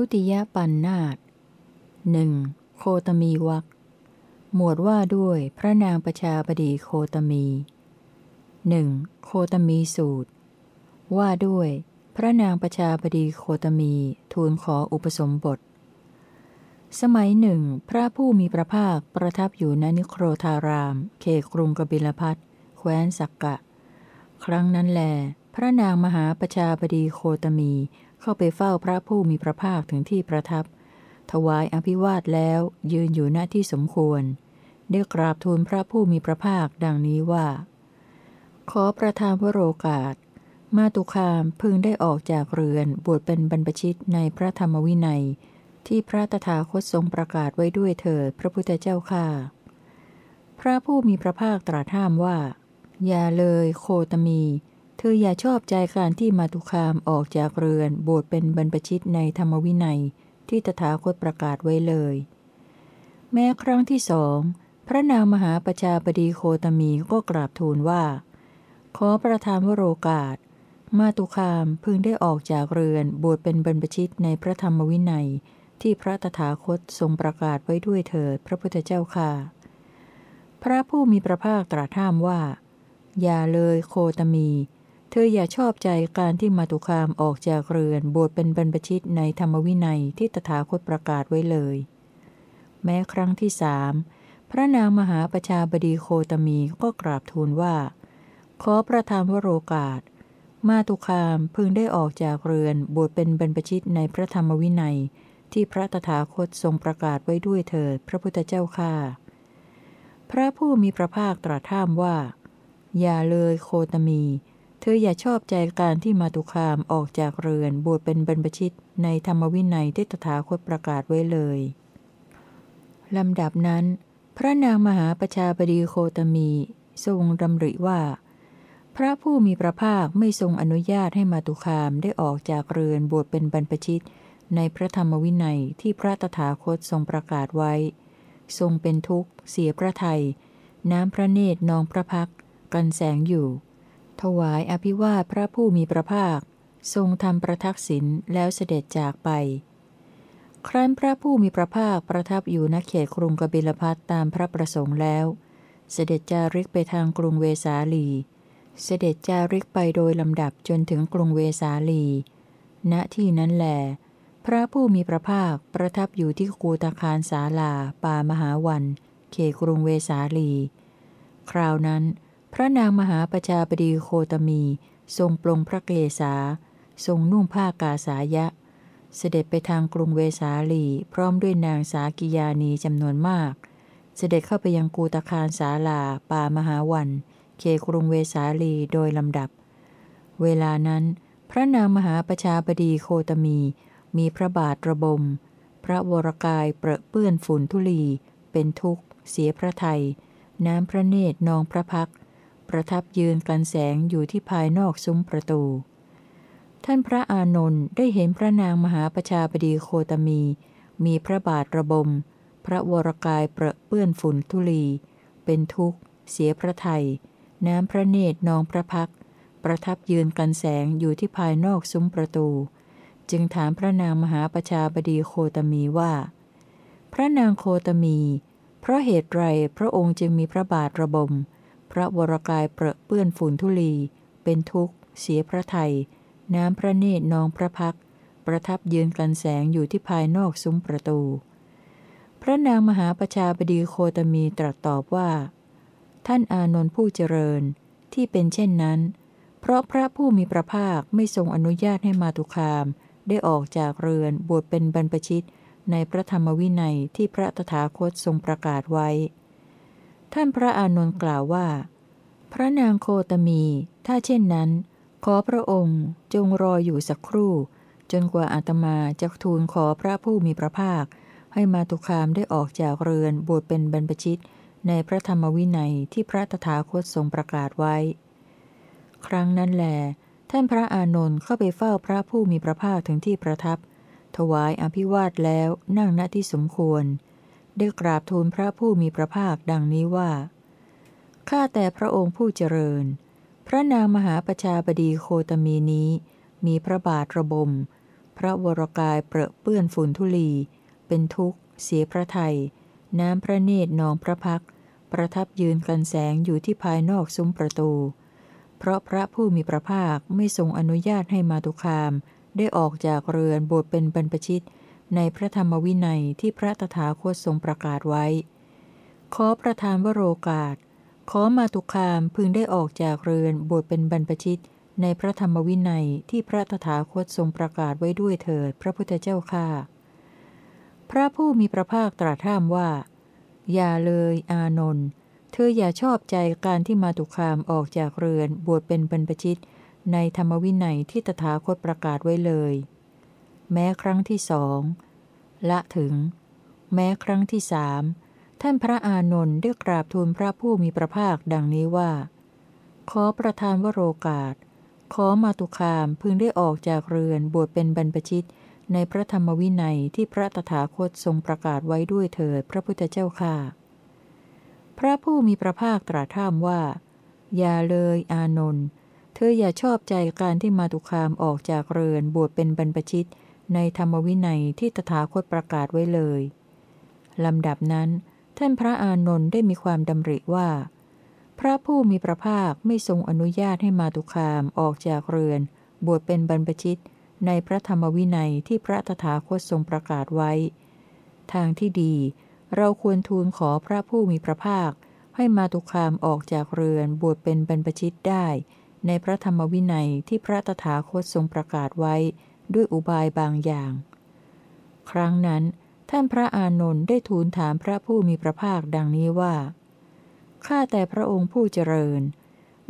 ทุติยปันนาตหนึ่งโคตมีวักหมวดว่าด้วยพระนางประชาบดีโคตมีหนึ่งโคตมีสูตร ว่าด้วย พระนางประชาบดีโคตมีทูลขออุปสมบท สมัยหนึ่ง พระผู้มีพระภาคประทับอยู่ณนิโครธาราม เขกรุงกบิลพัทแคว้นสักกะ ครั้งนั้นแล พระนางมหาประชาบดีโคตมี เข้าไปเฝ้าพระผู้มีพระภาคถึงที่ประทับ ถวายอภิวาทแล้วยืนอยู่หน้าที่สมควร ได้กราบทูลพระผู้มีพระภาคดังนี้ว่า ขอประทานวโรกาส มาตุคามพึงได้ออกจากเรือนบวชเป็นบรรพชิตในพระธรรมวินัย ที่พระตถาคตทรงประกาศไว้ด้วยเถิดพระพุทธเจ้าข้าพระผู้มีพระภาคตรัสห้ามว่า อย่าเลยโคตมี เธออย่าชอบใจการที่มาตุคามออกจากเรือน บวชเป็นบรรพชิตในธรรมวินัย ที่ตถาคตประกาศไว้เลย แม้ครั้งที่สอง พระนางมหาประชาบดีโคตมีก็กราบทูลว่า ขอประทานวโรกาส มาตุคามพึงได้ออกจากเรือน บวชเป็นบรรพชิตในพระธรรมวินัย ที่พระตถาคตทรงประกาศไว้ด้วยเถิดพระพุทธเจ้าค่ะ พระผู้มีพระภาคตรัสห้ามว่า อย่าเลยโคตมี เธออย่าชอบใจการที่มาตุคามออกจากเรือนบวชเป็นบรรพชิตในธรรมวินัยที่ตถาคตประกาศไว้เลย แม้ครั้งที่สามพระนางมหาประชาบดีโคตมีก็กราบทูลว่า ขอประทานวโรกาส มาตุคามพึงได้ออกจากเรือนบวชเป็นบรรพชิตในพระธรรมวินัย ที่พระตถาคตทรงประกาศไว้ด้วยเถิดพระพุทธเจ้าข้าพระผู้มีพระภาคตรัสห้ามว่า อย่าเลยโคตมี เธออย่าชอบใจการที่มาตุคามออกจากเรือนบวชเป็นบรรพชิตในธรรมวินัยที่ตถาคตประกาศไว้เลย ลำดับนั้น พระนางมหาประชาบดีโคตมี ทรงดำริว่า พระผู้มีพระภาคไม่ทรงอนุญาตให้มาตุคามได้ออกจากเรือนบวชเป็นบรรพชิต ในพระธรรมวินัยที่พระตถาคตทรงประกาศไว้ ทรงเป็นทุกข์ เสียพระไทยน้ำพระเนตรนองพระพัก กันแสงอยู่ ถวายอภิวาทพระผู้มีพระภาค ทรงทำประทักษิณแล้วเสด็จจากไป ครั้นพระผู้มีพระภาคประทับอยู่ณเขตกรุงกบิลพัทตามพระประสงค์แล้ว เสด็จจาริกไปทางกรุงเวสาลี เสด็จจาริกไปโดยลำดับจนถึงกรุงเวสาลี ณที่นั้นแหลพระผู้มีพระภาคประทับอยู่ที่กูตาคารสาลา ป่ามหาวัน เขตกรุงเวสาลี คราวนั้น พระนางมหาประชาบดีโคตมี ทรงปลงพระเกศา ทรงนุ่งผ้ากาสายะ เสด็จไปทางกรุงเวสาลี พร้อมด้วยนางสากิยานีจำนวนมาก เสด็จเข้าไปยังกูตาคารสาลา ป่ามหาวันเคกรุงเวสาลีโดยลำดับ เวลานั้น พระนางมหาประชาบดีโคตมี มีพระบาทระบม พระวรกายเปรอะเปื้อนฝุ่นทุลี เป็นทุกข์ เสียพระไทย น้ำพระเนตรนองพระพัก ประทับยืนกันแสงอยู่ที่ภายนอกซุ้มประตู ท่านพระอานนท์ได้เห็นพระนางมหาประชาบดีโคตมี มีพระบาทระบม พระวรกายเปรอะเปื้อนฝุ่นทุลี เป็นทุกข์ เสียพระไทย น้ำพระเนตรนองพระพัก ประทับยืนกันแสงอยู่ที่ภายนอกซุ้มประตู จึงถามพระนางมหาประชาบดีโคตมีว่า พระนางโคตมี เพราะเหตุไรพระองค์จึงมีพระบาทระบม พระวรกายเปรอะเปื้อนฝุ่นทุลี เป็นทุกข์ เสียพระไทย น้ำพระเนตรนองพระพัก ประทับยืนกันแสงอยู่ที่ภายนอกซุ้มประตู พระนางมหาประชาบดีโคตมีตรัสตอบว่า ท่านอานนท์ผู้เจริญที่เป็นเช่นนั้น เพราะพระผู้มีพระภาคไม่ทรงอนุญาตให้มาตุคาม ได้ออกจากเรือนบวชเป็นบรรพชิตในพระธรรมวินัยที่พระตถาคตทรงประกาศไว้ ท่านพระอานนท์กล่าวว่า พระนางโคตมี ถ้าเช่นนั้น ขอพระองค์จงรออยู่สักครู่ จนกว่าอาตมาจะทูลขอพระผู้มีพระภาค ให้มาตุคามได้ออกจากเรือนบวชเป็นบรรพชิต ในพระธรรมวินัยที่พระตถาคตทรงประกาศไว้ ครั้งนั้นแหลท่านพระอานนท์เข้าไปเฝ้าพระผู้มีพระภาคถึงที่ประทับ ถวายอภิวาทแล้วนั่งณที่สมควร ได้กราบทูลพระผู้มีพระภาคดังนี้ว่า ข้าแต่พระองค์ผู้เจริญ พระนางมหาประชาบดีโคตมีนี้ มีพระบาทระบม พระวรกายเปรอะเปื้อนฝุ่นทุลี เป็นทุกข์ เสียพระไทย น้ำพระเนตรนองพระพัก ประทับยืนกันแสงอยู่ที่ภายนอกซุ้มประตู เพราะพระผู้มีพระภาคไม่ทรงอนุญาตให้มาตุคาม ได้ออกจากเรือนบวชเป็นบรรพชิต ในพระธรรมวินัยที่พระตถาคตทรงประกาศไว้ ขอประทานวโรกาส ขอมาตุคามพึงได้ออกจากเรือนบวชเป็นบรรพชิต ในพระธรรมวินัยที่พระตถาคตทรงประกาศไว้ด้วยเถิด พระพุทธเจ้าข้าพระผู้มีพระภาคตรัสห้ามว่า อย่าเลยอานนท์เธออย่าชอบใจการที่มาตุคามออกจากเรือนบวชเป็นบรรพชิต ในธรรมวินัยที่ตถาคตประกาศไว้เลย แม้ครั้งที่สองละถึง แม้ครั้งที่สามท่านพระอานนท์ได้กราบทูลพระผู้มีพระภาคดังนี้ว่า ขอประทานวโรกาส ขอมาตุคามพึงได้ออกจากเรือนบวชเป็นบรรพชิตในพระธรรมวินัยที่พระตถาคตทรงประกาศไว้ด้วยเถิดพระพุทธเจ้าค่ะ พระผู้มีพระภาคตรัสถามว่า อย่าเลยอานนท์ เธออย่าชอบใจการที่มาตุคามออกจากเรือนบวชเป็นบรรพชิต ในธรรมวินัยที่ตถาคตประกาศไว้เลย ลำดับนั้น ท่านพระอานนท์ได้มีความดำริว่า พระผู้มีพระภาคไม่ทรงอนุญาตให้มาตุคามออกจากเรือน บวชเป็นบรรพชิตในพระธรรมวินัยที่พระตถาคตทรงประกาศไว้ ทางที่ดี เราควรทูลขอพระผู้มีพระภาค ให้มาตุคามออกจากเรือนบวชเป็นบรรพชิตได้ ในพระธรรมวินัยที่พระตถาคตทรงประกาศไว้ ด้วยอุบายบางอย่าง ครั้งนั้น ท่านพระอานนท์ได้ทูลถามพระผู้มีพระภาคดังนี้ว่า ข้าแต่พระองค์ผู้เจริญ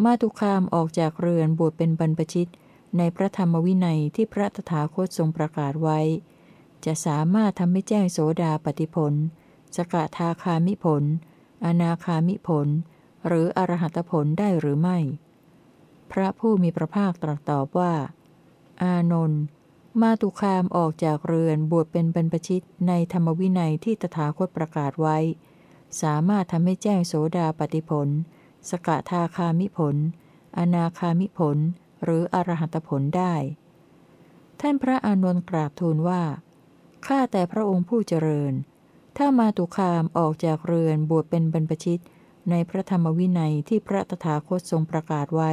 มาตุคามออกจากเรือนบวชเป็นบรรพชิตในพระธรรมวินัยที่พระตถาคตทรงประกาศไว้ จะสามารถทำให้แจ้งโสดาปฏิผล สกทาคามิผล อนาคามิผล หรืออรหัตผลได้หรือไม่ พระผู้มีพระภาคตรัสตอบว่า อานนท์ มาตุคามออกจากเรือนบวชเป็นบรรพชิตในธรรมวินัยที่ตถาคตประกาศไว้ สามารถทำให้แจ้งโสดาปฏิผล สกทาคามิผล อนาคามิผล หรืออรหัตผลได้ ท่านพระอานนท์กราบทูลว่า ข้าแต่พระองค์ผู้เจริญ ถ้ามาตุคามออกจากเรือนบวชเป็นบรรพชิตในพระธรรมวินัยที่พระตถาคตทรงประกาศไว้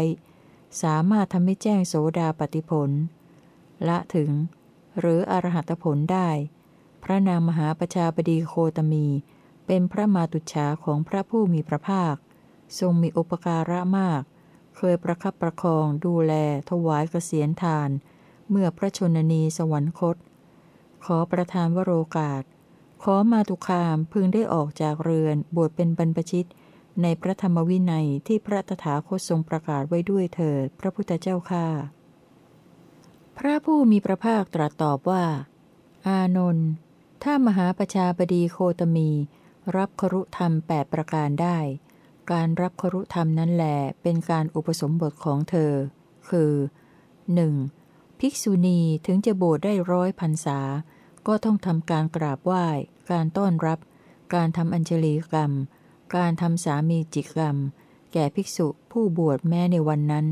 สามารถทำให้แจ้งโสดาปฏิผล ละถึง หรืออรหัตผลได้ พระนางมหาประชาบดีโคตมี เป็นพระมาตุฉาของพระผู้มีพระภาค ทรงมีอุปการะมาก เคยประคับประคองดูแล ถวายกเกษียณทาน เมื่อพระชนนีสวรรคต ขอประทานวโรกาส ขอมาตุคามพึงได้ออกจากเรือนบวชเป็นบรรพชิตในพระธรรมวินัยที่พระตถาคตทรงประกาศไว้ด้วยเถิด พระพุทธเจ้าข้า พระผู้มีพระภาคตรัสตอบว่า อานนท์ถ้ามหาประชาบดีโคตมี รับครุธรรมแปดประการได้ การรับครุธรรมนั้นแหลเป็นการอุปสมบทของเธอ คือ 1. ภิกษุณีถึงจะโบสถ์ได้ร้อยพรรษา ก็ต้องทำการกราบไหว้ การต้อนรับ การทำอัญชลีกรรม การทำสามีจิกรรม แก่ภิกษุผู้บวชแม้ในวันนั้น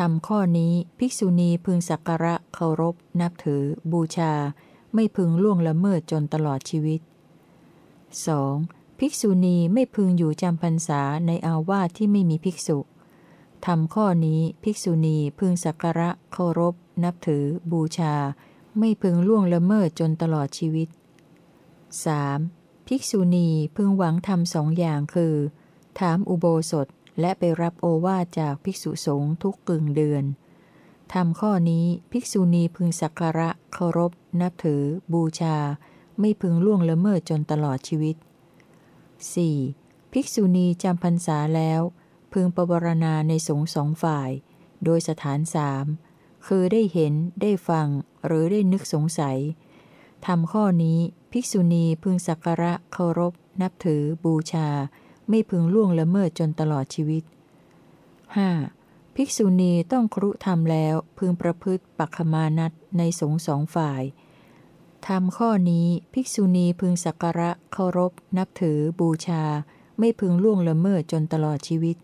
ทำข้อนี้ภิกษุณีพึงสักการะเคารพ นับถือ บูชา ไม่พึงล่วงละเมิดจนตลอดชีวิต 2. ภิกษุณีไม่พึงอยู่จำพรรษาในอาวาสที่ไม่มีภิกษุทำข้อนี้ภิกษุณีพึงสักการะเคารพ นับถือ บูชา ไม่พึงล่วงละเมิดจนตลอดชีวิต 3. ภิกษุณีพึงหวังทำสองอย่างคือ ถามอุโบสถ และไปรับโอวาจากภิกษุสงฆ์ทุกกึ่งเดือนทำข้อนี้ภิกษุณีพึงสักการะเคารพ นับถือ บูชา ไม่พึงล่วงละเมิดจนตลอดชีวิต 4. ภิกษุณีจำพรรษาแล้ว พึงประวรณาในสงฆ์สองฝ่าย โดยสถานสามคือได้เห็นได้ฟัง หรือได้นึกสงสัยทำข้อนี้ภิกษุณีพึงสักการะเคารพ นับถือ บูชา ไม่พึงล่วงละเมิดจนตลอดชีวิต 5. ภิกษุณีต้องครุธรรมแล้วพึงประพฤติปัคมานัตในสงสองฝ่ายทำข้อนี้ภิกษุณีพึงสักการะเคารพ นับถือ บูชา ไม่พึงล่วงละเมิดจนตลอดชีวิต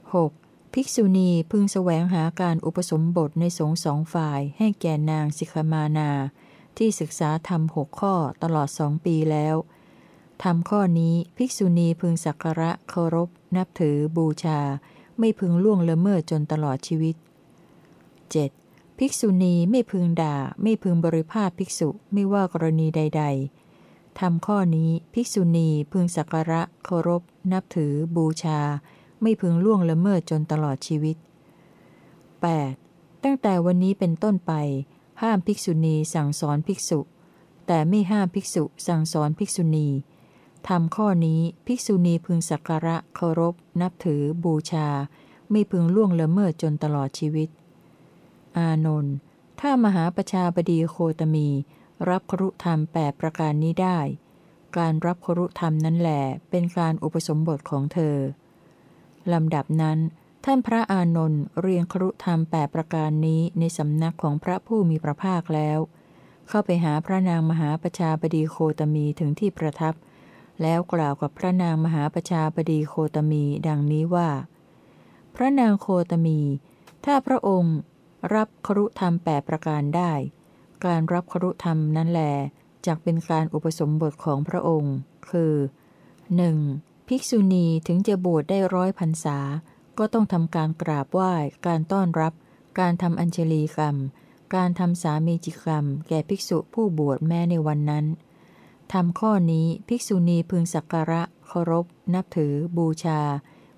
6. ภิกษุณีพึงแสวงหาการอุปสมบทในสงฆ์สองฝ่ายให้แก่นางสิกขมานา ที่ศึกษาธรรมหกข้อตลอดสองปีแล้ว ทำข้อนี้ภิกษุณีพึงสักการะเคารพ นับถือ บูชา ไม่พึงล่วงละเมิดจนตลอดชีวิต 7. ภิกษุณีไม่พึงด่า ไม่พึงบริภาคภิกษุไม่ว่ากรณีใด ๆทำข้อนี้ภิกษุณีพึงสักการะเคารพ นับถือ บูชา ไม่พึงล่วงละเมิดจนตลอดชีวิต 8. ตั้งแต่วันนี้เป็นต้นไป ห้ามภิกษุณีสั่งสอนภิกษุ แต่ไม่ห้ามภิกษุสั่งสอนภิกษุณี ทำข้อนี้ภิกษุณีพึงสักการะเคารพ นับถือ บูชา ไม่พึงล่วงละเมิดจนตลอดชีวิต อานนท์ถ้ามหาประชาบดีโคตมี รับครุธรรมแปประการนี้ได้ การรับครุธรรมนั้นแหลเป็นการอุปสมบทของเธอลำดับนั้น ท่านพระอานนท์เรียนครุธรรมแปประการนี้ในสำนักของพระผู้มีพระภาคแล้ว เข้าไปหาพระนางมหาประชาบดีโคตมีถึงที่ประทับ แล้วกล่าวกับพระนางมหาประชาบดีโคตมีดังนี้ว่า พระนางโคตมี ถ้าพระองค์รับครุธรรมแปประการได้ การรับครุธรรมนั้นแหลจักเป็นการอุปสมบทของพระองค์ คือ 1. ภิกษุณีถึงจะบวชได้ร้อยพรรษา ก็ต้องทำการกราบไหว้ การต้อนรับ การทำอัญเชลีกรรม การทำสามีจิกรรม แก่ภิกษุผู้บวชแม้ในวันนั้น ทำข้อนี้ภิกษุณีพึงสักการะเคารพ นับถือ บูชา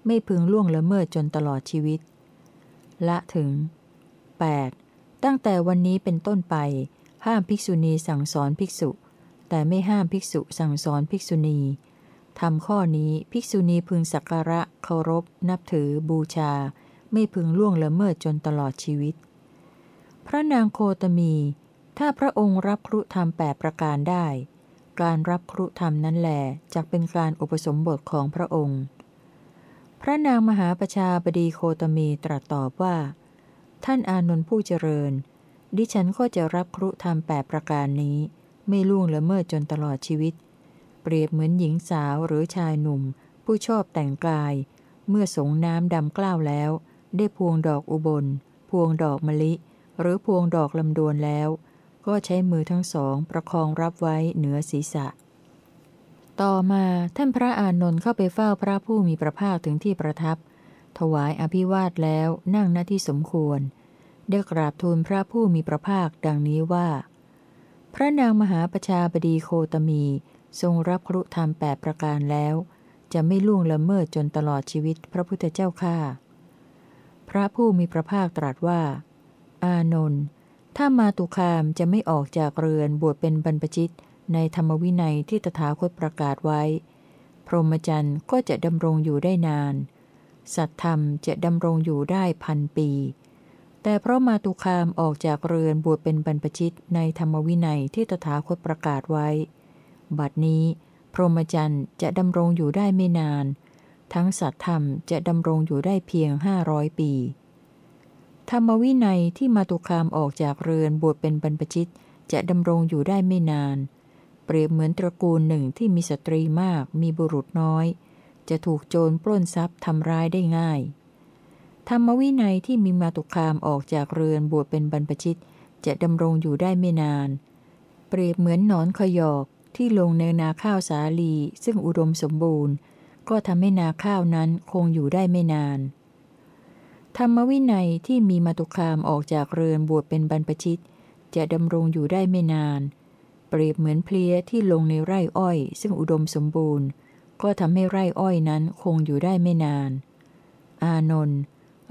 ไม่พึงล่วงละเมิดจนตลอดชีวิต ละถึง 8. ตั้งแต่วันนี้เป็นต้นไป ห้ามภิกษุณีสั่งสอนภิกษุ แต่ไม่ห้ามภิกษุสั่งสอนภิกษุณีทำข้อนี้ภิกษุณีพึงสักการะเคารพ นับถือ บูชา ไม่พึงล่วงละเมิดจนตลอดชีวิต พระนางโคตมี ถ้าพระองค์รับครุธรรมแปประการได้ การรับครุธรรมนั้นแหลจะเป็นการอุปสมบทของพระองค์ พระนางมหาประชาบดีโคตมีตรัสตอบว่า ท่านอานนท์ผู้เจริญ ดิฉันก็จะรับครุธรรมแปประการนี้ ไม่ล่วงละเมิดจนตลอดชีวิต เปรียบเหมือนหญิงสาวหรือชายหนุ่ม ผู้ชอบแต่งกาย เมื่อสงน้ำดำกล้าวแล้ว ได้พวงดอกอุบล พวงดอกมะลิ หรือพวงดอกลำดวนแล้ว ก็ใช้มือทั้งสองประคองรับไว้เหนือศีรษะ ต่อมาท่านพระอานนท์เข้าไปเฝ้าพระผู้มีพระภาคถึงที่ประทับ ถวายอภิวาทแล้วนั่งหน้าที่สมควร ได้กราบทูลพระผู้มีพระภาคดังนี้ว่า พระนางมหาประชาบดีโคตมีทรงรับครุธรรมแปดประการแล้ว จะไม่ล่วงละเมิดจนตลอดชีวิตพระพุทธเจ้าข้าพระผู้มีพระภาคตรัสว่า อานนท์ ถ้ามาตุคามจะไม่ออกจากเรือนบวชเป็นบรรพชิตในธรรมวินัยที่ตถาคตประกาศไว้ พรหมจรรย์ก็จะดำรงอยู่ได้นาน สัตธรรมจะดำรงอยู่ได้พันปี แต่เพราะมาตุคามออกจากเรือนบวชเป็นบรรพชิตในธรรมวินัยที่ตถาคตประกาศไว้ บัดนี้ พรหมจรรย์จะดำรงอยู่ได้ไม่นาน ทั้งสัตธรรมจะดำรงอยู่ได้เพียงห้าร้อยปี ธรรมวินัยที่มาตุคามออกจากเรือนบวชเป็นบรรพชิตจะดำรงอยู่ได้ไม่นาน เปรียบเหมือนตระกูลหนึ่งที่มีสตรีมากมีบุรุษน้อย จะถูกโจรปล้นทรัพย์ทำร้ายได้ง่าย ธรรมวินัยที่มีมาตุคามออกจากเรือนบวชเป็นบรรพชิตจะดำรงอยู่ได้ไม่นาน เปรียบเหมือนหนอนขยอกที่ลงในนาข้าวสาลีซึ่งอุดมสมบูรณ์ ก็ทำให้นาข้าวนั้นคงอยู่ได้ไม่นาน ธรรมวินัยที่มีมาตุคามออกจากเรือนบวชเป็นบรรพชิต จะดำรงอยู่ได้ไม่นาน เปรียบเหมือนเพลียที่ลงในไร่อ้อย ซึ่งอุดมสมบูรณ์ ก็ทำให้ไร่อ้อยนั้นคงอยู่ได้ไม่นาน อานนท์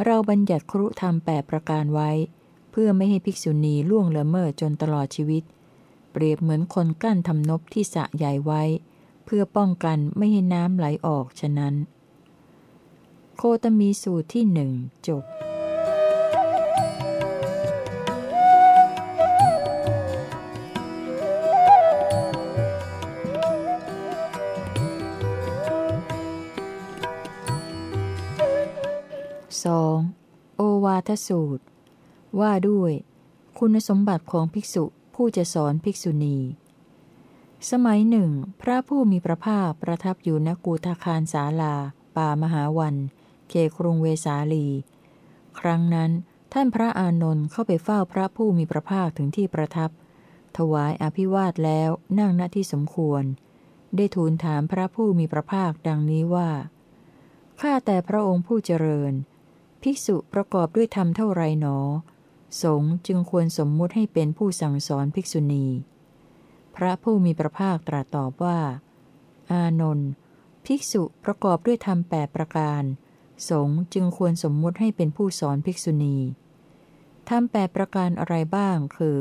เราบัญญัติครุธรรมแปประการไว้ เพื่อไม่ให้ภิกษุณีล่วงละเมิดจนตลอดชีวิต เปรียบเหมือนคนกั้นทำนบที่สะใหญ่ไว้ เพื่อป้องกันไม่ให้น้ำไหลออกฉะนั้น โคตมีสูตรที่หนึ่งจบสองโอวาทสูตร ว่าด้วย คุณสมบัติของภิกษุผู้จะสอนภิกษุณี สมัยหนึ่ง พระผู้มีพระภาคประทับอยู่ณกูทาคารสาลา ป่ามหาวัน เคครุงเวสาลี ครั้งนั้นท่านพระอานนท์เข้าไปเฝ้าพระผู้มีพระภาคถึงที่ประทับ ถวายอภิวาทแล้วนั่งณที่สมควร ได้ทูลถามพระผู้มีพระภาคดังนี้ว่า ข้าแต่พระองค์ผู้เจริญ ภิกษุประกอบด้วยธรรมเท่าไรหนอ สงฆ์จึงควรสมมุติให้เป็นผู้สั่งสอนภิกษุณี พระผู้มีพระภาคตรัสตอบว่า อานนท์ภิกษุประกอบด้วยธรรมแปดประการ สงฆ์จึงควรสมมุติให้เป็นผู้สอนภิกษุณีธรรมแปดประการอะไรบ้างคือ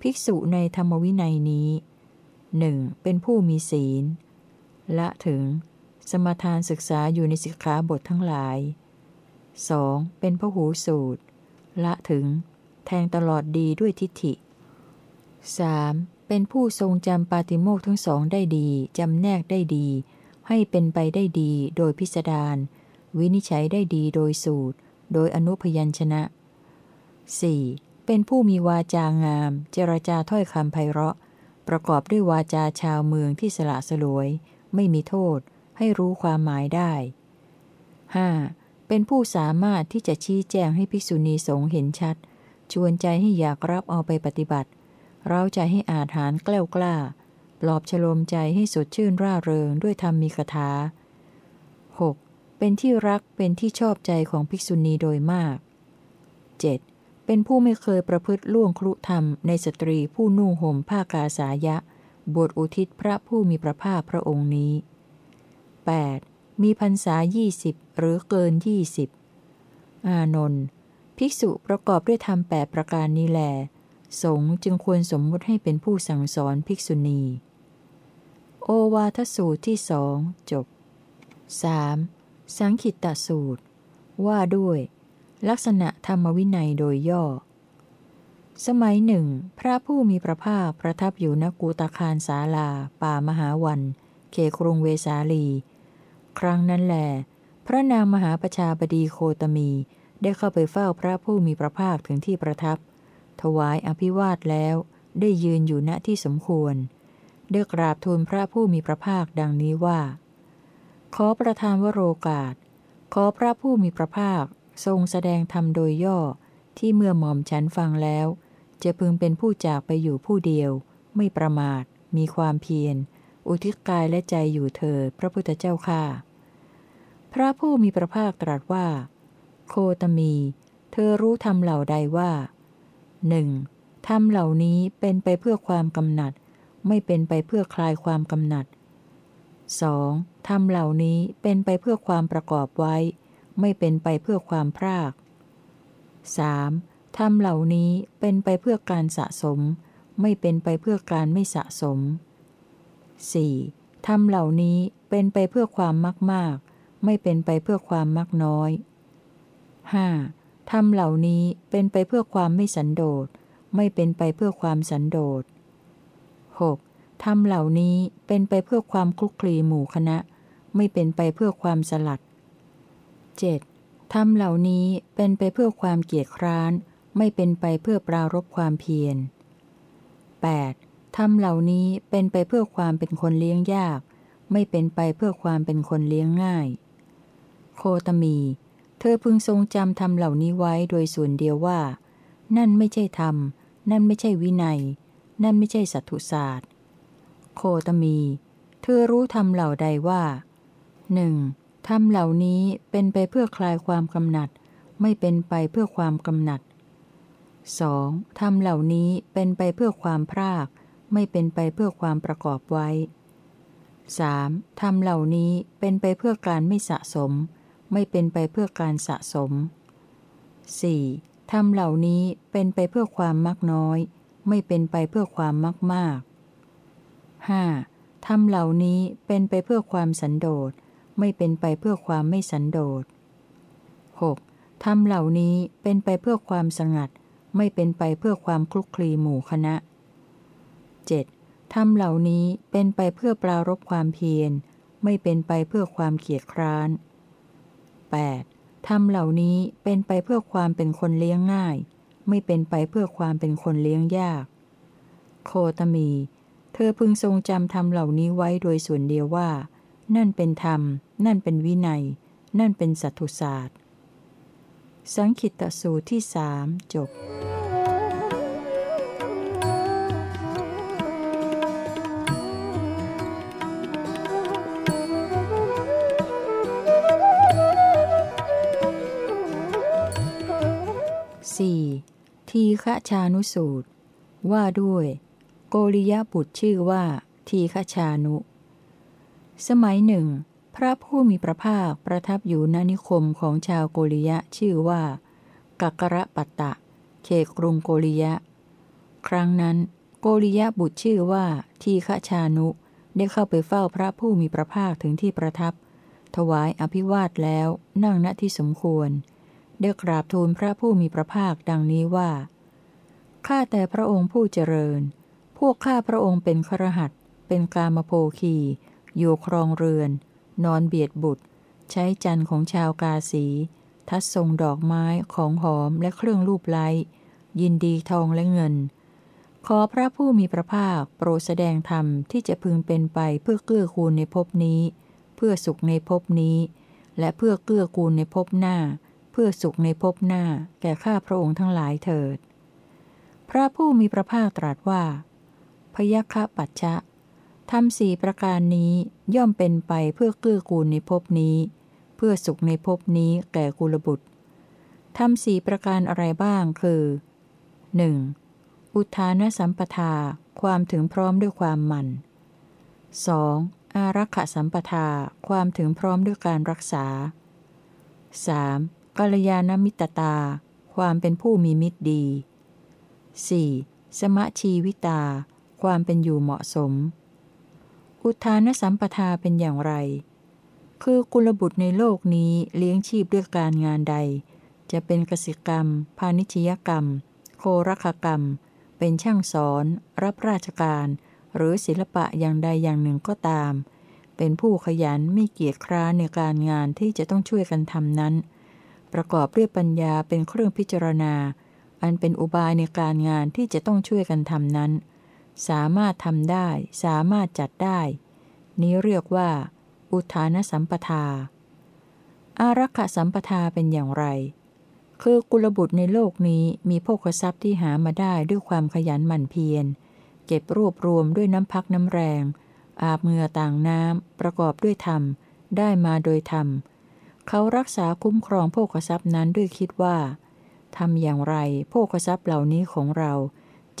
ภิกษุในธรรมวินัยนี้หนึ่งเป็นผู้มีศีล ละถึง สมทานศึกษาอยู่ในสิกขาบททั้งหลาย 2. เป็นพหูสูตร ละถึง แทงตลอดดีด้วยทิฏฐิ 3. เป็นผู้ทรงจำปาติโมกทั้งสองได้ดี จำแนกได้ดี ให้เป็นไปได้ดีโดยพิสดาร วินิจฉัยได้ดีโดยสูตร โดยอนุพยัญชนะ 4. เป็นผู้มีวาจางาม เจรจาถ้อยคำไพเราะ ประกอบด้วยวาจาชาวเมืองที่สละสลวย ไม่มีโทษ ให้รู้ความหมายได้ 5. เป็นผู้สามารถที่จะชี้แจงให้ภิกษุณีสงฆ์เห็นชัด ชวนใจให้อยากรับเอาไปปฏิบัติ เราใจให้อาถานกล้ากล้า ปลอบฉลมใจให้สดชื่นร่าเริงด้วยธรรมมีคาถา เป็นที่รักเป็นที่ชอบใจของภิกษุณีโดยมาก 7. เป็นผู้ไม่เคยประพฤติล่วงครุธรรมในสตรีผู้นุ่งห่มผ้ากาสายะ บวชอุทิศพระผู้มีพระภาคพระองค์นี้ 8. มีพรรษายี่สิบหรือเกินยี่สิบอานนท์ภิกษุประกอบด้วยธรรมแปดประการนี้แล สงจึงควรสมมุติให้เป็นผู้สั่งสอนภิกษุณี โอวาทสูตรที่สองจบ 3. สังขิตตสูตร ว่าด้วย ลักษณะธรรมวินัยโดยย่อ สมัยหนึ่ง พระผู้มีพระภาคประทับอยู่ณกูตาคารสาลา ป่ามหาวัน เขครุงเวสาลี ครั้งนั้นแหลพระนางมหาประชาบดีโคตมีได้เข้าไปเฝ้าพระผู้มีพระภาคถึงที่ประทับ ถวายอภิวาทแล้วได้ยืนอยู่ณที่สมควรได้กราบทูลพระผู้มีพระภาคดังนี้ว่า ขอประทานวโรกาส ขอพระผู้มีพระภาค ทรงแสดงธรรมโดยย่อที่เมื่อหม่อมฉันฟังแล้ว จะพึงเป็นผู้จากไปอยู่ผู้เดียว ไม่ประมาท มีความเพียร อุทิศกายและใจอยู่เถิดพระพุทธเจ้าค่าพระผู้มีพระภาคตรัสว่า โคตมี เธอรู้ธรรมเหล่าใดว่าหนึ่งธรรมเหล่านี้เป็นไปเพื่อความกำหนัด ไม่เป็นไปเพื่อคลายความกำหนัด 2. ธรรมเหล่านี้เป็นไปเพื่อความประกอบไว้ ไม่เป็นไปเพื่อความพราก 3. ธรรมเหล่านี้เป็นไปเพื่อการสะสม ไม่เป็นไปเพื่อการไม่สะสม 4. ธรรมเหล่านี้เป็นไปเพื่อความมากมากไม่เป็นไปเพื่อความมากน้อย 5. ธรรมเหล่านี้เป็นไปเพื่อความไม่สันโดษ ไม่เป็นไปเพื่อความสันโดษ 6. ธรรมเหล่านี้เป็นไปเพื่อความคลุกคลีหมู่คณะ ไม่เป็นไปเพื่อความสลัด 7. ธรรมเหล่านี้เป็นไปเพื่อความเกียจคร้าน ไม่เป็นไปเพื่อปรารบความเพียร 8. ธรรมเหล่านี้เป็นไปเพื่อความเป็นคนเลี้ยงยาก ไม่เป็นไปเพื่อความเป็นคนเลี้ยงง่าย โคตมี เธอพึงทรงจำธรรมเหล่านี้ไว้โดยส่วนเดียวว่า นั่นไม่ใช่ธรรม นั่นไม่ใช่วินัย นั่นไม่ใช่สัตถุศาสตร์ โคตมี เธอรู้ธรรมเหล่าใดว่าหนึ่งธรรมเหล่านี้เป็นไปเพื่อคลายความกำหนัด ไม่เป็นไปเพื่อความกำหนัด 2. ธรรมเหล่านี้เป็นไปเพื่อความพราก ไม่เป็นไปเพื่อความประกอบไว้ 3. ธรรมเหล่านี้เป็นไปเพื่อการไม่สะสม ไม่เป็นไปเพื่อการสะสม 4. ธรรมเหล่านี้เป็นไปเพื่อความมักน้อย ไม่เป็นไปเพื่อความมากมาก 5. ธรรมเหล่านี้เป็นไปเพื่อความสันโดษ ไม่เป็นไปเพื่อความไม่สันโดษ 6. ธรรมเหล่านี้เป็นไปเพื่อความสงัด ไม่เป็นไปเพื่อความคลุกคลีหมู่คณะ 7. ธรรมเหล่านี้เป็นไปเพื่อปรารบความเพียร ไม่เป็นไปเพื่อความเกียจคร้าน 8. ธรรมเหล่านี้เป็นไปเพื่อความเป็นคนเลี้ยงง่าย ไม่เป็นไปเพื่อความเป็นคนเลี้ยงยาก โคตมี อพึงทรงจำธรรมเหล่านี้ไว้โดยส่วนเดียวว่า นั่นเป็นธรรม นั่นเป็นวินัย นั่นเป็นสัตุศาสตร์ สังคิตสูตรที่สามจบ 4. ทีฆชานุสูตร ว่าด้วย โกริยบุตรชื่อว่า ทีฆชานุ สมัยหนึ่ง พระผู้มีพระภาคประทับอยู่ณนิคมของชาวโกริยะชื่อว่ากักระปัตตะ เขตกรุงโกริยะ ครั้งนั้น โกริยะบุตรชื่อว่า ทีฆชานุได้เข้าไปเฝ้าพระผู้มีพระภาคถึงที่ประทับ ถวายอภิวาทแล้วนั่งณที่สมควร ได้กราบทูลพระผู้มีพระภาคดังนี้ว่า ข้าแต่พระองค์ผู้เจริญ พวกข้าพระองค์เป็นครหัสเป็นกามโภคี อยู่ครองเรือน นอนเบียดบุตร ใช้จันของชาวกาสี ทัดทรงดอกไม้ของหอมและเครื่องรูปไล้ยินดีทองและเงิน ขอพระผู้มีพระภาคโปรดแสดงธรรมที่จะพึงเป็นไปเพื่อเกื้อกูลในภพนี้ เพื่อสุขในภพนี้ และเพื่อเกื้อกูลในภพหน้า เพื่อสุขในภพหน้า แก่ข้าพระองค์ทั้งหลายเถิด พระผู้มีพระภาคตรัสว่า ยัคฆปัจฉะทำสี่ประการนี้ย่อมเป็นไปเพื่อเกื้อกูลในภพนี้ เพื่อสุขในภพนี้แก่กุลบุตรทำสี่ประการอะไรบ้างคือ 1. อุทานสัมปทาความถึงพร้อมด้วยความหมัน 2. อารักขสัมปทาความถึงพร้อมด้วยการรักษา 3. กัลยาณมิตตา ความเป็นผู้มีมิตรดี 4. สมะชีวิตา ความเป็นอยู่เหมาะสม อุทานสัมปทาเป็นอย่างไร คือกุลบุตรในโลกนี้เลี้ยงชีพด้วยการงานใด จะเป็นกสิกรรม พาณิชยกรรม โครคกรรม เป็นช่างสอน รับราชการ หรือศิลปะอย่างใดอย่างหนึ่งก็ตาม เป็นผู้ขยันไม่เกียจคร้านในการงานที่จะต้องช่วยกันทำนั้น ประกอบด้วยปัญญาเป็นเครื่องพิจารณา อันเป็นอุบายในการงานที่จะต้องช่วยกันทำนั้น สามารถทำได้ สามารถจัดได้ นี้เรียกว่า อุทานสัมปทา อารักขสัมปทาเป็นอย่างไร คือกุลบุตรในโลกนี้มีโภคทรัพย์ที่หามาได้ด้วยความขยันหมั่นเพียร เก็บรวบรวมด้วยน้ำพักน้ำแรง อาบเมื่อต่างน้ำ ประกอบด้วยธรรม ได้มาโดยธรรม เขารักษาคุ้มครองโภคทรัพย์นั้นด้วยคิดว่าทำอย่างไรโภคทรัพย์เหล่านี้ของเรา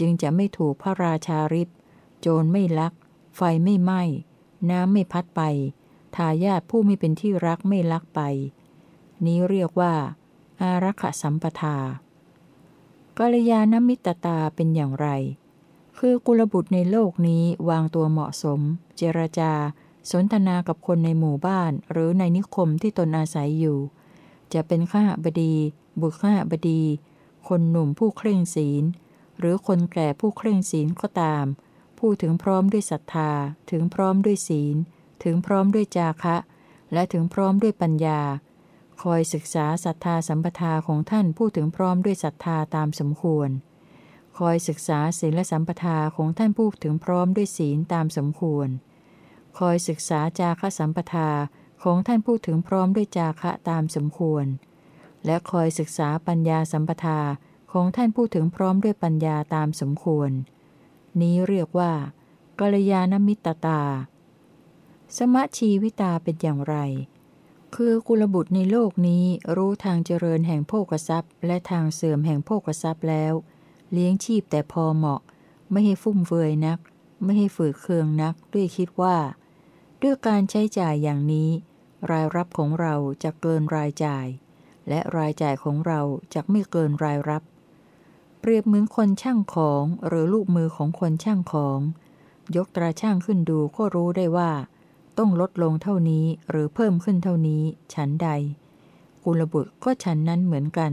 จึงจะไม่ถูกพระราชาริบโจรไม่ลัก ไฟไม่ไหม้ น้ำไม่พัดไป ทายาทผู้ไม่เป็นที่รักไม่ลักไป นี้เรียกว่า อารักขสัมปทากัลยาณมิตรตาเป็นอย่างไร คือกุลบุตรในโลกนี้วางตัวเหมาะสม เจรจา สนทนากับคนในหมู่บ้าน หรือในนิคมที่ตนอาศัยอยู่ จะเป็นข้าบดี บุตรข้าบดี คนหนุ่มผู้เคร่งศีล หรือคนแก่ผู้เคร่งศีลก็ตาม ผู้ถึงพร้อมด้วยศรัทธา ถึงพร้อมด้วยศีล ถึงพร้อมด้วยจาคะ และถึงพร้อมด้วยปัญญา คอยศึกษาศรัทธาสัมปทาของท่านผู้ถึงพร้อมด้วยศรัทธาตามสมควร คอยศึกษาศีลสัมปทาของท่านผู้ถึงพร้อมด้วยศีลตามสมควร คอยศึกษาจาคะสัมปทาของท่านผู้ถึงพร้อมด้วยจาคะตามสมควร และคอยศึกษาปัญญาสัมปทา ของท่านผู้ถึงพร้อมด้วยปัญญาตามสมควร นี้เรียกว่ากัลยาณมิตรตา สมชีวิตาเป็นอย่างไร คือกุลบุตรในโลกนี้รู้ทางเจริญแห่งโภกทรัพย์ และทางเสื่อมแห่งโภกทรัพย์แล้ว เลี้ยงชีพแต่พอเหมาะ ไม่ให้ฟุ่มเฟือยนัก ไม่ให้ฝืดเคืองนักด้วยคิดว่า ด้วยการใช้จ่ายอย่างนี้ รายรับของเราจะเกินรายจ่าย และรายจ่ายของเราจะไม่เกินรายรับ เปรียบเหมือนคนช่างของหรือลูกมือของคนช่างของ ยกตราช่างขึ้นดูก็รู้ได้ว่า ต้องลดลงเท่านี้หรือเพิ่มขึ้นเท่านี้ฉันใด กุลบุตรก็ฉันนั้นเหมือนกัน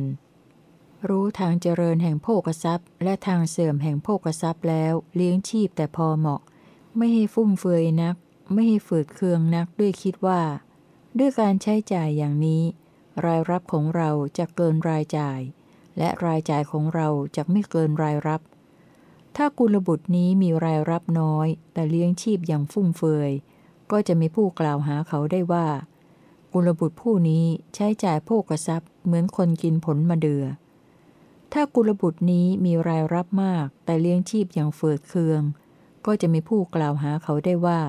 รู้ทางเจริญแห่งโภกทรัพย์ และทางเสื่อมแห่งโภกทรัพย์แล้วเลี้ยงชีพแต่พอเหมาะ ไม่ให้ฟุ่มเฟือยนัก ไม่ให้ฝืดเคืองนักด้วยคิดว่า ด้วยการใช้จ่ายอย่างนี้ รายรับของเราจะเกินรายจ่าย และรายจ่ายของเราจะไม่เกินรายรับ ถ้ากุลบุตรนี้มีรายรับน้อย แต่เลี้ยงชีพอย่างฟุ่มเฟือย ก็จะมีผู้กล่าวหาเขาได้ว่า กุลบุตรผู้นี้ใช้จ่ายโภกทรัพย์เหมือนคนกินผลมะเดือ่อถ้ากุลบุตรนี้มีรายรับมาก แต่เลี้ยงชีพอย่างเฟืดเคือง ก็จะมีผู้กล่าวหาเขาได้ว่า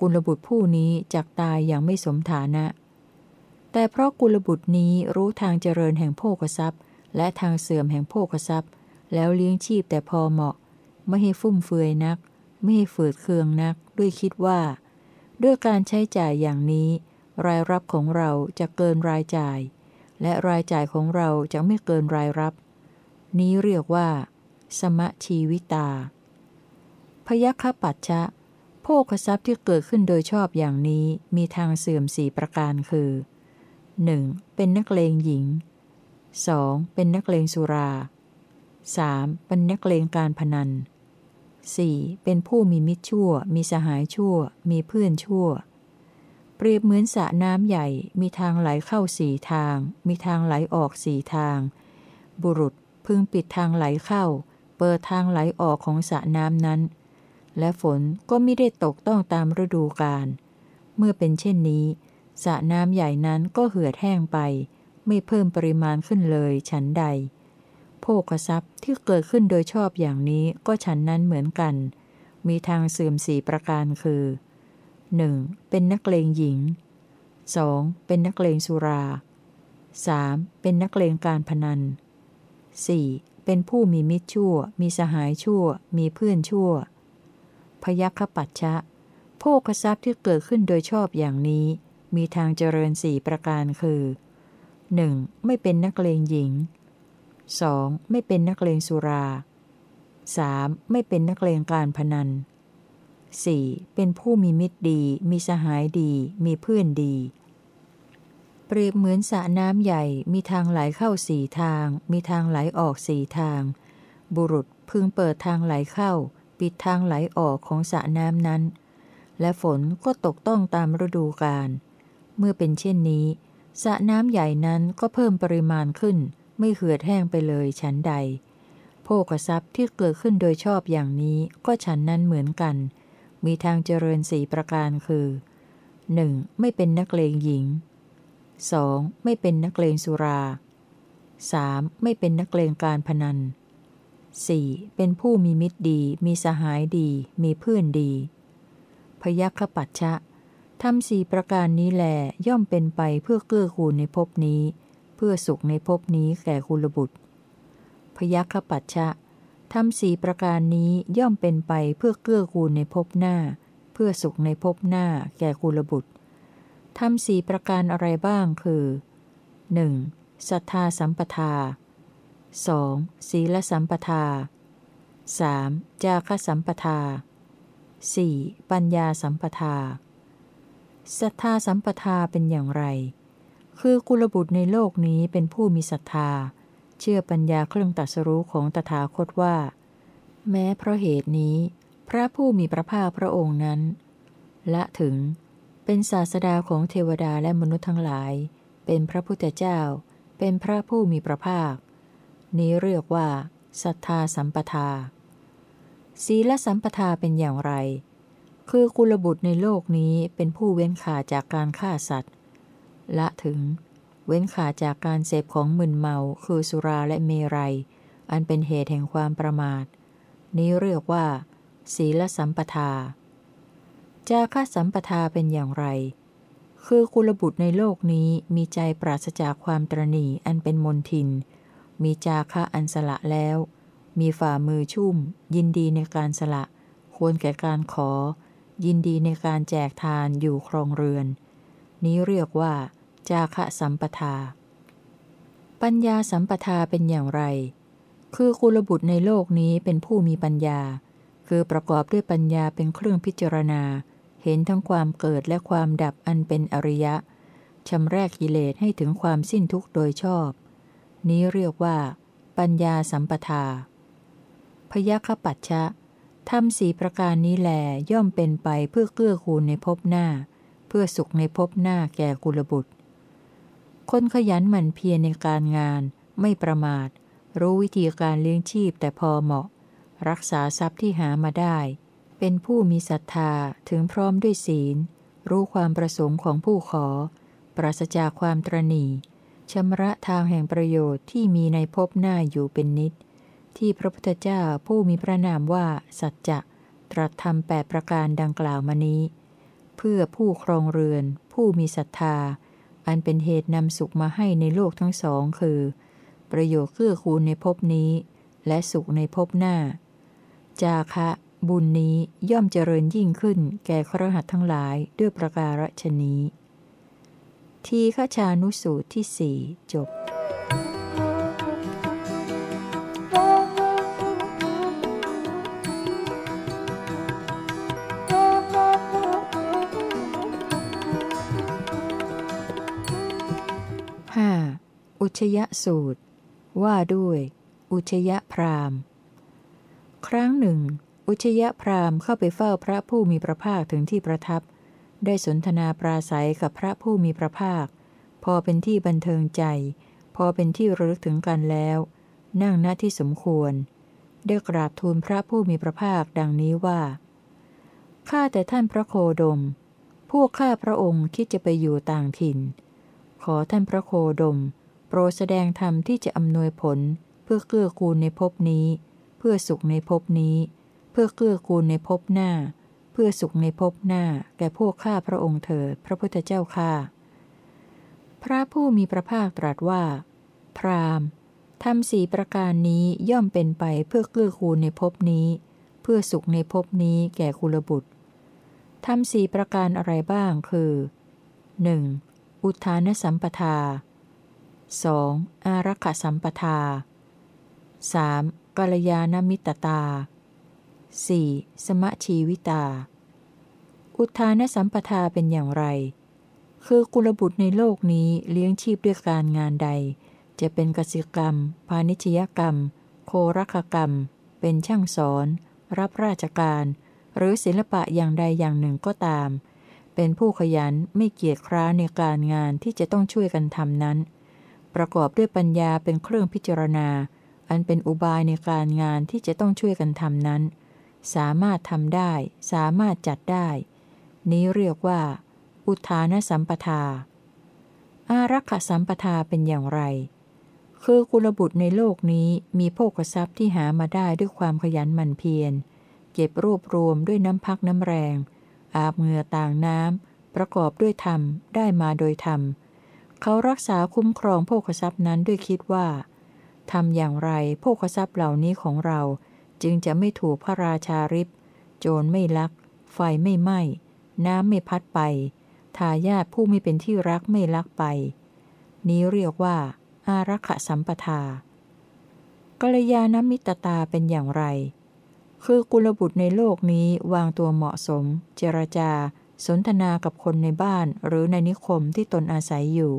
กุลบุตรผู้นี้จักตายอย่างไม่สมฐานะ แต่เพราะกุลบุตรนี้รู้ทางเจริญแห่งโภกทรัพย์ และทางเสื่อมแห่งโภกทรัพย์ แล้วเลี้ยงชีพแต่พอเหมาะ ไม่ให้ฟุ่มเฟือยนัก ไม่ให้ฝืดเคืองนัก ด้วยคิดว่า ด้วยการใช้จ่ายอย่างนี้ รายรับของเราจะเกินรายจ่าย และรายจ่ายของเราจะไม่เกินรายรับ นี้เรียกว่า สมชีวิตา พยัคฆปัจชะโภคทรัพย์ที่เกิดขึ้นโดยชอบอย่างนี้มีทางเสื่อมสี่ประการคือ 1. เป็นนักเลงหญิง 2. เป็นนักเลงสุรา 3. เป็นนักเลงการพนัน 4. เป็นผู้มีมิตรชั่ว มีสหายชั่ว มีเพื่อนชั่ว เปรียบเหมือนสระน้ำใหญ่ มีทางไหลเข้าสี่ทาง มีทางไหลออกสี่ทาง บุรุษพึงปิดทางไหลเข้า เปิดทางไหลออกของสระน้ำนั้น และฝนก็ไม่ได้ตกต้องตามฤดูกาล เมื่อเป็นเช่นนี้สระน้ำใหญ่นั้นก็เหือดแห้งไป ไม่เพิ่มปริมาณขึ้นเลยฉันใด โภคทรัพย์ที่เกิดขึ้นโดยชอบอย่างนี้ก็ฉันนั้นเหมือนกัน มีทางเสื่อมสี่ประการคือ 1. เป็นนักเลงหญิง 2. เป็นนักเลงสุรา 3. เป็นนักเลงการพนัน 4. เป็นผู้มีมิตรชั่ว มีสหายชั่ว มีเพื่อนชั่ว พยัคฆปัจชะโภคทรัพย์ที่เกิดขึ้นโดยชอบอย่างนี้ มีทางเจริญสี่ประการคือ 1. ไม่เป็นนักเลงหญิง 2. ไม่เป็นนักเลงสุรา 3. ไม่เป็นนักเลงการพนัน 4. เป็นผู้มีมิตรดี มีสหายดี มีเพื่อนดี เปรียบเหมือนสระน้ำใหญ่ มีทางไหลเข้าสี่ทาง มีทางไหลออกสี่ทาง บุรุษพึงเปิดทางไหลเข้า ปิดทางไหลออกของสระน้ำนั้น และฝนก็ตกต้องตามฤดูกาล เมื่อเป็นเช่นนี้ สระน้ำใหญ่นั้นก็เพิ่มปริมาณขึ้น ไม่เหือดแห้งไปเลยฉันใด โภคทรัพย์ที่เกิดขึ้นโดยชอบอย่างนี้ก็ฉันนั้นเหมือนกัน มีทางเจริญสี่ประการคือ 1. ไม่เป็นนักเลงหญิง 2. ไม่เป็นนักเลงสุรา 3. ไม่เป็นนักเลงการพนัน 4. เป็นผู้มีมิตรดี มีสหายดี มีเพื่อนดี พยัคฆปัจชะ ทำสี่ประการนี้แหลย่อมเป็นไปเพื่อเกื้อกูลในภพนี้ เพื่อสุขในภพนี้แก่กุลบุตร พยัคฆปัจชะทำสี่ประการนี้ย่อมเป็นไปเพื่อเกื้อกูลในภพหน้า เพื่อสุขในภพหน้า แก่กุลบุตรทำสี่ประการอะไรบ้างคือ 1. ศรัทธาสัมปทา 2. ศีลสัมปทา 3. จาคสัมปทา 4. ปัญญาสัมปทา ศรัทธาสัมปทาเป็นอย่างไร คือกุลบุตรในโลกนี้เป็นผู้มีศรัทธา เชื่อปัญญาเครื่องตัสรู้ของตถาคตว่า แม้เพราะเหตุนี้ พระผู้มีพระภาคพระองค์นั้นละถึงเป็นศาสดาของเทวดาและมนุษย์ทั้งหลาย เป็นพระพุทธเจ้า เป็นพระผู้มีพระภาค นี้เรียกว่าศรัทธาสัมปทา ศีลสัมปทาเป็นอย่างไร คือกุลบุตรในโลกนี้เป็นผู้เว้นขาจากการฆ่าสัตว์ ละถึง เว้นขาจากการเสพของมึนเมา คือสุราและเมรัย อันเป็นเหตุแห่งความประมาท นี้เรียกว่า ศีลสัมปทา จาคสัมปทาเป็นอย่างไร คือกุลบุตรในโลกนี้มีใจปราศจากความตรณีอันเป็นมนทิน มีจาคะอันสละแล้ว มีฝ่ามือชุ่ม ยินดีในการสละ ควรแก่การขอ ยินดีในการแจกทานอยู่ครองเรือน นี้เรียกว่า จาคะสัมปทา ปัญญาสัมปทาเป็นอย่างไร คือกุลบุตรในโลกนี้เป็นผู้มีปัญญา คือประกอบด้วยปัญญาเป็นเครื่องพิจารณา เห็นทั้งความเกิดและความดับอันเป็นอริยะชำแรกกิเลสให้ถึงความสิ้นทุกข์โดยชอบ นี้เรียกว่า ปัญญาสัมปทา พยคปัจชะ ทำสีประการนี้แหลย่อมเป็นไปเพื่อเกื้อกูลในภพหน้า เพื่อสุขในภพหน้าแก่กุลบุตร คนขยันหมั่นเพียรในการงาน ไม่ประมาท รู้วิธีการเลี้ยงชีพแต่พอเหมาะ รักษาทรัพย์ที่หามาได้ เป็นผู้มีศรัทธาถึงพร้อมด้วยศีล รู้ความประสงค์ของผู้ขอ ปราศจากความตรณีชำระทางแห่งประโยชน์ที่มีในภพหน้าอยู่เป็นนิด ที่พระพุทธเจ้าผู้มีพระนามว่าสัจจะตรัสทำแปดประการดังกล่าวมานี้ เพื่อผู้ครองเรือน ผู้มีศรัทธา อันเป็นเหตุนำสุขมาให้ในโลกทั้งสองคือ ประโยชน์เกื้อคูณในภพนี้ และสุขในภพหน้า จาคะ บุญนี้ย่อมเจริญยิ่งขึ้นแก่ครหัสทั้งหลายด้วยประการฉนี้ ทีฆชานุสูตรที่สี่จบ อุชยสูตร ว่าด้วย อุชยพราหม์ครั้งหนึ่ง อุชยพราหม์เข้าไปเฝ้าพระผู้มีพระภาคถึงที่ประทับ ได้สนทนาปราศัยกับพระผู้มีพระภาค พอเป็นที่บันเทิงใจ พอเป็นที่ระลึกถึงกันแล้ว นั่งณที่สมควร ได้กราบทูลพระผู้มีพระภาคดังนี้ว่าข้าแต่ท่านพระโคดม พวกข้าพระองค์คิดจะไปอยู่ต่างถิ่น ขอท่านพระโคดม รดแสดงธรรมที่จะอำนวยผล เพื่อเกื้อกูลในภพนี้ เพื่อสุขในภพนี้ เพื่อเกื้อกูลในภพหน้า เพื่อสุขในภพหน้า แก่พวกข้าพระองค์เถิดพระพุทธเจ้าข้าพระผู้มีพระภาคตรัสว่า พรามทำสี่ประการนี้ย่อมเป็นไปเพื่อเกื้อกูลในภพนี้ เพื่อสุขในภพนี้แก่คุลบุตรทำสี่ประการอะไรบ้างคือ 1. อุทานสัมปทา 2. อารักขสัมปทา 3. กัลยาณมิตตา 4. สมชีวิตา อุทานสัมปทาเป็นอย่างไร คือกุลบุตรในโลกนี้เลี้ยงชีพด้วยการงานใด จะเป็นกสิกรรม พาณิชยกรรม โครักกรรม เป็นช่างสอน รับราชการ หรือศิลปะอย่างใดอย่างหนึ่งก็ตาม เป็นผู้ขยันไม่เกียจคร้าในการงานที่จะต้องช่วยกันทำนั้น ประกอบด้วยปัญญาเป็นเครื่องพิจารณา อันเป็นอุบายในการงานที่จะต้องช่วยกันทำนั้น สามารถทำได้ สามารถจัดได้ นี้เรียกว่า อุทานสัมปทา อารักขสัมปทาเป็นอย่างไร คือกุลบุตรในโลกนี้มีโภคทรัพย์ที่หามาได้ด้วยความขยันหมั่นเพียร เก็บรวบรวมด้วยน้ำพักน้ำแรง อาบเหงื่อต่างน้ำประกอบด้วยธรรม ได้มาโดยธรรม เขารักษาคุ้มครองโภคทรัพย์นั้นด้วยคิดว่าทำอย่างไรโภคทรัพย์เหล่านี้ของเรา จึงจะไม่ถูกพระราชาริบโจรไม่ลัก ไฟไม่ไหม้ น้ำไม่พัดไป ทายาทผู้ไม่เป็นที่รักไม่ลักไป นี้เรียกว่า อารักขสัมปทากัลยาณมิตรตาเป็นอย่างไร คือกุลบุตรในโลกนี้วางตัวเหมาะสม เจรจา สนทนากับคนในบ้านหรือในนิคมที่ตนอาศัยอยู่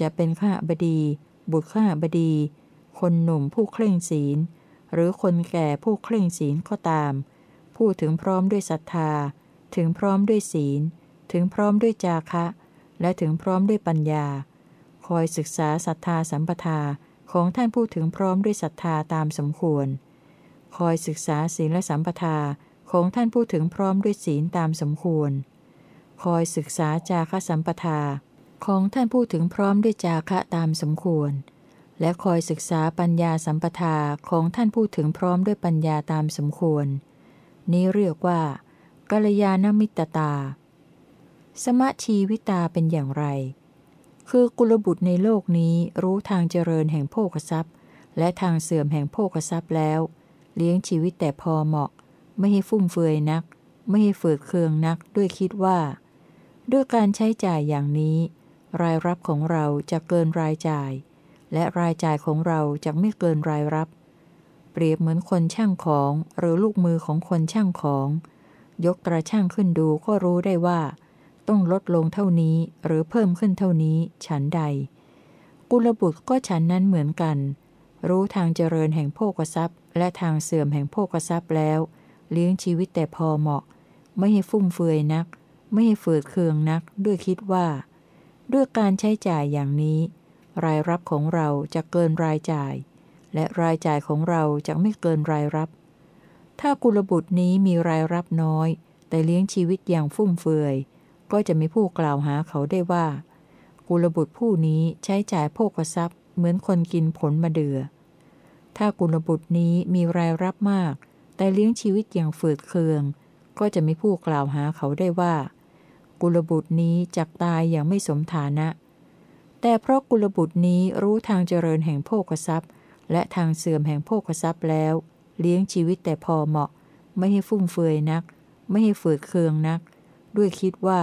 จะเป็นข้าบดี บุตรข้าบดี คนหนุ่มผู้เคร่งศีล หรือคนแก่ผู้เคร่งศีลก็ตาม พูดถึงพร้อมด้วยศรัทธา ถึงพร้อมด้วยศีล ถึงพร้อมด้วยจาคะ และถึงพร้อมด้วยปัญญา คอยศึกษาศรัทธาสัมปทาของท่านผู้ถึงพร้อมด้วยศรัทธาตามสมควร คอยศึกษาศีละสัมปทาของท่านผู้ถึงพร้อมด้วยศีลตามสมควร คอยศึกษาจาคสัมปทาของท่านผู้ถึงพร้อมด้วยจาคะตามสมควร และคอยศึกษาปัญญาสัมปทาของท่านผู้ถึงพร้อมด้วยปัญญาตามสมควร นี้เรียกว่ากัลยาณมิตรตา สมชีวิตาเป็นอย่างไร คือกุลบุตรในโลกนี้รู้ทางเจริญแห่งโภคทรัพย์ และทางเสื่อมแห่งโภคทรัพย์แล้ว เลี้ยงชีวิตแต่พอเหมาะ ไม่ให้ฟุ่มเฟือยนัก ไม่ให้ฝืดเคืองนักด้วยคิดว่า ด้วยการใช้จ่ายอย่างนี้ รายรับของเราจะเกินรายจ่าย และรายจ่ายของเราจะไม่เกินรายรับ เปรียบเหมือนคนช่างของหรือลูกมือของคนช่างของ ยกตราช่างขึ้นดูก็รู้ได้ว่า ต้องลดลงเท่านี้หรือเพิ่มขึ้นเท่านี้ฉันใด กุลบุตรก็ฉันนั้นเหมือนกัน รู้ทางเจริญแห่งโภกทรัพย์ และทางเสื่อมแห่งโภกทรัพย์แล้ว เลี้ยงชีวิตแต่พอเหมาะ ไม่ให้ฟุ่มเฟือยนัก ไม่ฝืดเคืองนักด้วยคิดว่า ด้วยการใช้จ่ายอย่างนี้ รายรับของเราจะเกินรายจ่าย และรายจ่ายของเราจะไม่เกินรายรับ ถ้ากุลบุตรนี้มีรายรับน้อย แต่เลี้ยงชีวิตอย่างฟุ่มเฟือย ก็จะมีผู้กล่าวหาเขาได้ว่า กุลบุตรผู้นี้ใช้จ่ายโภกทรัพย์ เหมือนคนกินผลมาเดือถ้ากุลบุตรนี้มีรายรับมาก แต่เลี้ยงชีวิตอย่างฝืดเคือง ก็จะไม่ผู้กล่าวหาเขาได้ว่า กุลบุตรนี้จักตายอย่างไม่สมฐานะ แต่เพราะกุลบุตรนี้รู้ทางเจริญแห่งโภกทรัพย์ และทางเสื่อมแห่งโภกทรัพย์แล้ว เลี้ยงชีวิตแต่พอเหมาะ ไม่ให้ฟุ่มเฟือยนัก ไม่ให้ฝืดเคืองนัก ด้วยคิดว่า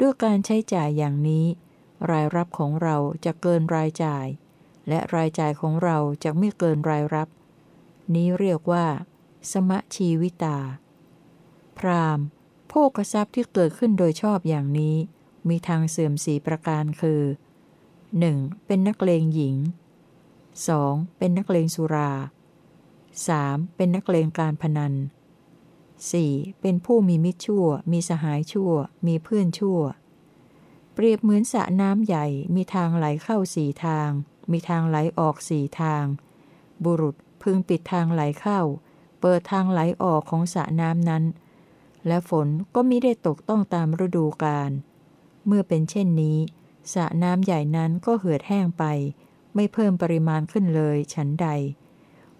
ด้วยการใช้จ่ายอย่างนี้ รายรับของเราจะเกินรายจ่าย และรายจ่ายของเราจะไม่เกินรายรับ นี้เรียกว่า สมชีวิตา พราม โภกทรัพย์ที่เกิดขึ้นโดยชอบอย่างนี้ มีทางเสื่อมสีประการคือ 1. เป็นนักเลงหญิง 2. เป็นนักเลงสุรา 3. เป็นนักเลงการพนัน 4. เป็นผู้มีมิตรชั่ว มีสหายชั่ว มีเพื่อนชั่ว เปรียบเหมือนสระน้ำใหญ่ มีทางไหลเข้าสี่ทาง มีทางไหลออกสี่ทาง บุรุษพึงปิดทางไหลเข้า เปิดทางไหลออกของสระน้ำนั้น และฝนก็มิได้ตกต้องตามฤดูกาล เมื่อเป็นเช่นนี้สระน้ำใหญ่นั้นก็เหือดแห้งไป ไม่เพิ่มปริมาณขึ้นเลยฉันใด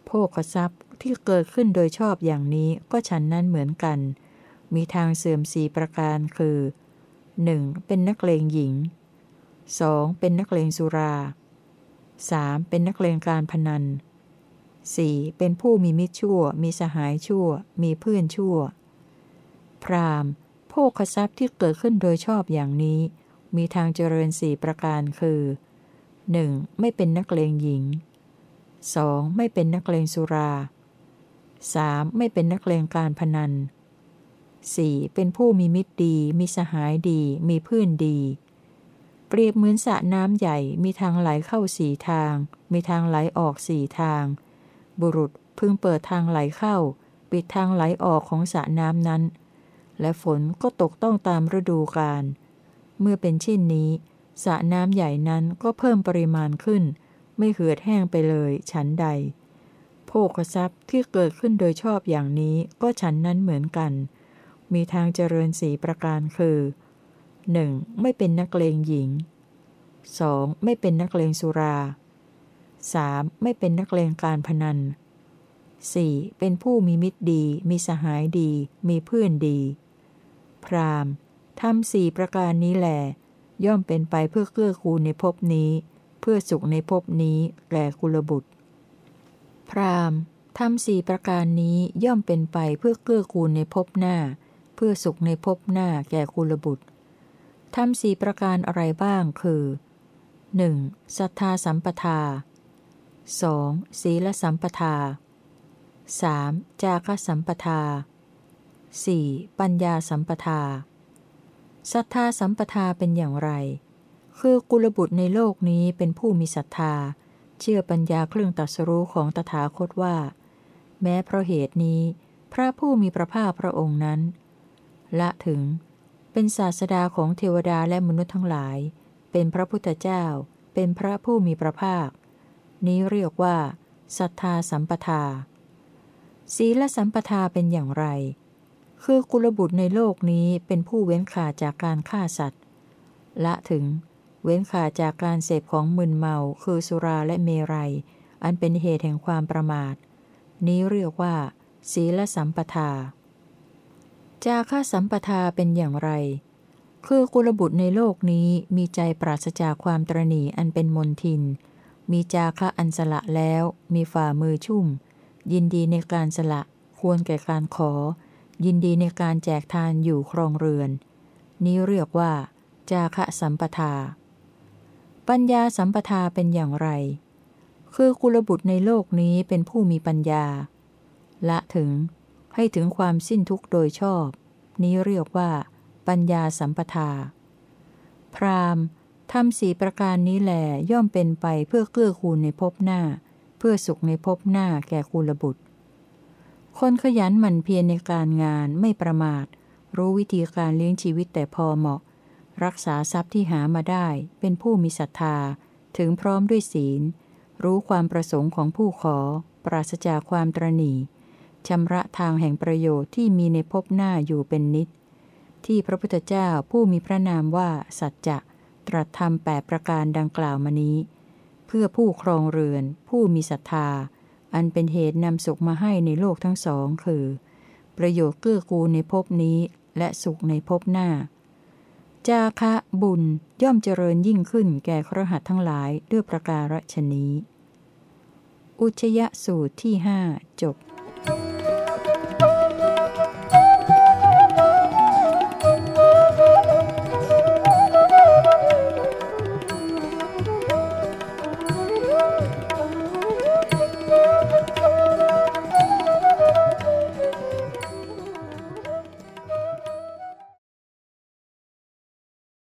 โภคทรัพย์ที่เกิดขึ้นโดยชอบอย่างนี้ก็ฉันนั้นเหมือนกัน มีทางเสื่อมสีประการคือ 1. เป็นนักเลงหญิง 2. เป็นนักเลงสุรา 3. เป็นนักเลงการพนัน 4. เป็นผู้มีมิตรชั่ว มีสหายชั่ว มีเพื่อนชั่ว พรามโภคทรัพย์ที่เกิดขึ้นโดยชอบอย่างนี้ มีทางเจริญสี่ประการคือ 1. ไม่เป็นนักเลงหญิง 2. ไม่เป็นนักเลงสุรา 3. ไม่เป็นนักเลงการพนัน 4. เป็นผู้มีมิตรดี มีสหายดี มีเพื่อนดี เปรียบเหมือนสระน้ำใหญ่ มีทางไหลเข้าสี่ทาง มีทางไหลออกสี่ทาง บุรุษพึงเปิดทางไหลเข้า ปิดทางไหลออกของสระน้ำนั้น และฝนก็ตกต้องตามฤดูกาล เมื่อเป็นเช่นนี้สระน้ำใหญ่นั้นก็เพิ่มปริมาณขึ้น ไม่เหือดแห้งไปเลยฉันใด โภคทรัพย์ที่เกิดขึ้นโดยชอบอย่างนี้ก็ฉันนั้นเหมือนกัน มีทางเจริญสีประการคือ 1. ไม่เป็นนักเลงหญิง 2. ไม่เป็นนักเลงสุรา 3. ไม่เป็นนักเลงการพนัน 4. เป็นผู้มีมิตรดี มีสหายดี มีเพื่อนดี พรามทำสี่ประการนี้แหลย่อมเป็นไปเพื่อเกื้อกูลในภพนี้ เพื่อสุขในภพนี้แก่กุลบุตร พรามทำสี่ประการนี้ย่อมเป็นไปเพื่อเกื้อกูลในภพหน้า เพื่อสุขในภพหน้าแก่กุลบุตรทำสี่ประการอะไรบ้างคือ 1. ศรัทธาสัมปทา 2. ศีลสัมปทา 3. จาคสัมปทา 4. ปัญญาสัมปทาศรัทธาสัมปทาเป็นอย่างไร คือกุลบุตรในโลกนี้เป็นผู้มีศรัทธา เชื่อปัญญาเครื่องตัดสรู้ของตถาคตว่า แม้เพราะเหตุนี้ พระผู้มีพระภาคพระองค์นั้น ละถึง เป็นศาสดาของเทวดาและมนุษย์ทั้งหลาย เป็นพระพุทธเจ้า เป็นพระผู้มีพระภาค นี้เรียกว่าศรัทธาสัมปทา ศีลสัมปทาเป็นอย่างไร คือกุลบุตรในโลกนี้เป็นผู้เว้นขาจากการฆ่าสัตว์ ละถึง เว้นขาจากการเสพของมึนเมาคือสุราและเมรัย อันเป็นเหตุแห่งความประมาท นี้เรียกว่า ศีลสัมปทา จาค่าสัมปทาเป็นอย่างไร คือกุลบุตรในโลกนี้มีใจปราศจากความตรณีอันเป็นมนทิน มีจาคะอันสละแล้ว มีฝ่ามือชุ่ม ยินดีในการสละ ควรแก่การขอ ยินดีในการแจกทานอยู่ครองเรือน นี้เรียกว่า จาคะสัมปทา ปัญญาสัมปทาเป็นอย่างไร คือกุลบุตรในโลกนี้เป็นผู้มีปัญญา ละถึงให้ถึงความสิ้นทุกข์โดยชอบ นี้เรียกว่า ปัญญาสัมปทา พรามทำสีประการนี้แหลย่อมเป็นไปเพื่อเกื้อกูลในภพหน้า เพื่อสุขในภพหน้าแก่กุลบุตร คนขยันหมั่นเพียรในการงานไม่ประมาท รู้วิธีการเลี้ยงชีวิตแต่พอเหมาะ รักษาทรัพย์ที่หามาได้เป็นผู้มีศรัทธา ถึงพร้อมด้วยศีล รู้ความประสงค์ของผู้ขอ ปราศจากความตรณีชำระทางแห่งประโยชน์ที่มีในภพหน้าอยู่เป็นนิด ที่พระพุทธเจ้าผู้มีพระนามว่าสัจจะตรัสทำแปดประการดังกล่าวมานี้ เพื่อผู้ครองเรือน ผู้มีศรัทธา อันเป็นเหตุนำสุขมาให้ในโลกทั้งสองคือ ประโยชน์เกื้อกูลในภพนี้และสุขในภพหน้า จาคะบุญย่อมเจริญยิ่งขึ้นแก่ครหัสทั้งหลายด้วยประการฉนี้ อุชยสูตรที่หจบ